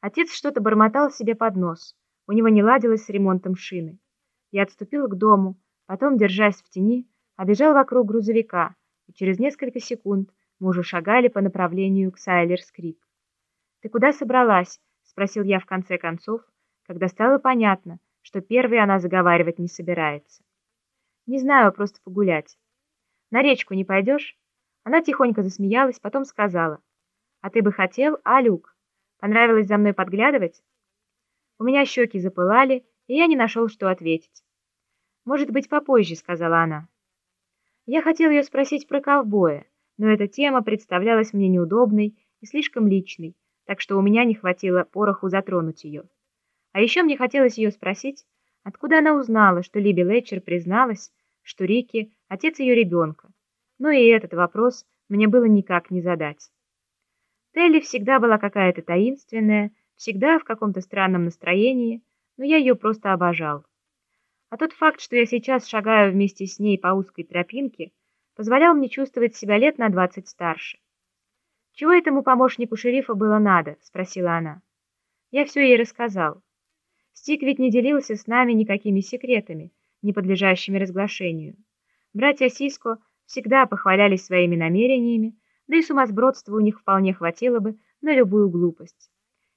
Отец что-то бормотал себе под нос. У него не ладилось с ремонтом шины. Я отступил к дому, потом, держась в тени, обежал вокруг грузовика, и через несколько секунд мы уже шагали по направлению к Сайлерс-Крик. «Ты куда собралась?» — спросил я в конце концов, когда стало понятно, что первой она заговаривать не собирается. «Не знаю, просто погулять». «На речку не пойдешь?» Она тихонько засмеялась, потом сказала. «А ты бы хотел, а, Люк? Понравилось за мной подглядывать?» У меня щеки запылали, и я не нашел, что ответить. «Может быть, попозже», — сказала она. Я хотел ее спросить про ковбоя, но эта тема представлялась мне неудобной и слишком личной, так что у меня не хватило пороху затронуть ее. А еще мне хотелось ее спросить, откуда она узнала, что Либи Летчер призналась, что Рики — отец ее ребенка. Но и этот вопрос мне было никак не задать. Телли всегда была какая-то таинственная, всегда в каком-то странном настроении, но я ее просто обожал. А тот факт, что я сейчас шагаю вместе с ней по узкой тропинке, позволял мне чувствовать себя лет на двадцать старше. «Чего этому помощнику шерифа было надо?» — спросила она. Я все ей рассказал. Стик ведь не делился с нами никакими секретами, не подлежащими разглашению. Братья Сиско всегда похвалялись своими намерениями, да и сумасбродства у них вполне хватило бы на любую глупость.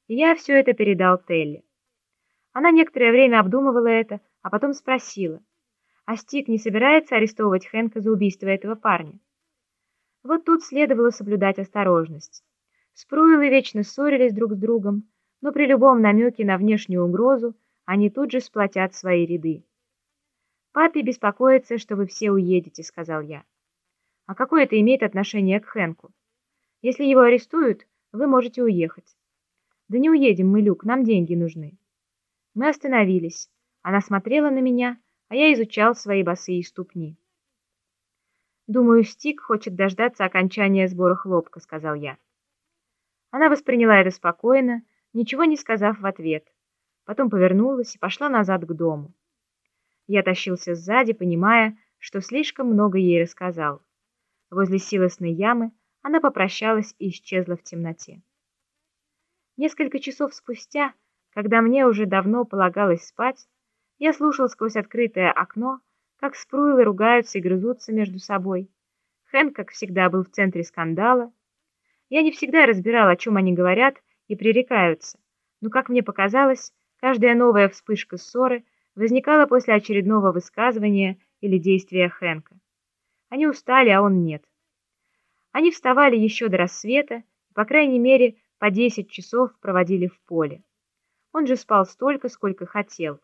Я все это передал Телли. Она некоторое время обдумывала это, а потом спросила, а Стик не собирается арестовывать Хэнка за убийство этого парня? Вот тут следовало соблюдать осторожность. Спруилы вечно ссорились друг с другом, но при любом намеке на внешнюю угрозу они тут же сплотят свои ряды. «Папе беспокоится, что вы все уедете», — сказал я. «А какое это имеет отношение к Хэнку? Если его арестуют, вы можете уехать». «Да не уедем мы, Люк, нам деньги нужны». Мы остановились. Она смотрела на меня, а я изучал свои босые ступни. «Думаю, Стик хочет дождаться окончания сбора хлопка», — сказал я. Она восприняла это спокойно, ничего не сказав в ответ. Потом повернулась и пошла назад к дому. Я тащился сзади, понимая, что слишком много ей рассказал. Возле силосной ямы она попрощалась и исчезла в темноте. Несколько часов спустя, когда мне уже давно полагалось спать, я слушал сквозь открытое окно, как спруилы ругаются и грызутся между собой. Хэн, как всегда, был в центре скандала. Я не всегда разбирал, о чем они говорят и пререкаются, но, как мне показалось, каждая новая вспышка ссоры возникала после очередного высказывания или действия Хэнка. Они устали, а он нет. Они вставали еще до рассвета и, по крайней мере, по 10 часов проводили в поле. Он же спал столько, сколько хотел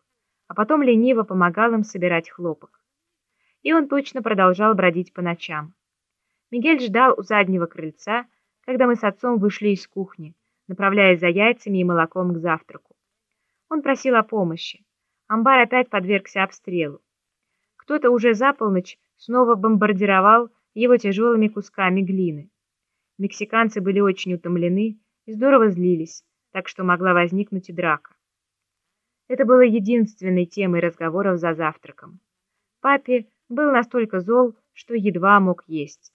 а потом лениво помогал им собирать хлопок. И он точно продолжал бродить по ночам. Мигель ждал у заднего крыльца, когда мы с отцом вышли из кухни, направляясь за яйцами и молоком к завтраку. Он просил о помощи. Амбар опять подвергся обстрелу. Кто-то уже за полночь снова бомбардировал его тяжелыми кусками глины. Мексиканцы были очень утомлены и здорово злились, так что могла возникнуть и драка. Это было единственной темой разговоров за завтраком. Папе был настолько зол, что едва мог есть.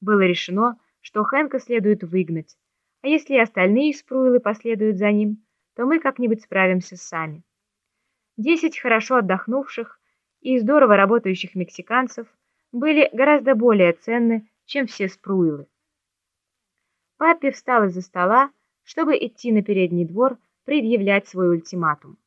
Было решено, что Хэнка следует выгнать, а если и остальные спруилы последуют за ним, то мы как-нибудь справимся сами. Десять хорошо отдохнувших и здорово работающих мексиканцев были гораздо более ценны, чем все спруилы. Папе встал из-за стола, чтобы идти на передний двор предъявлять свой ультиматум.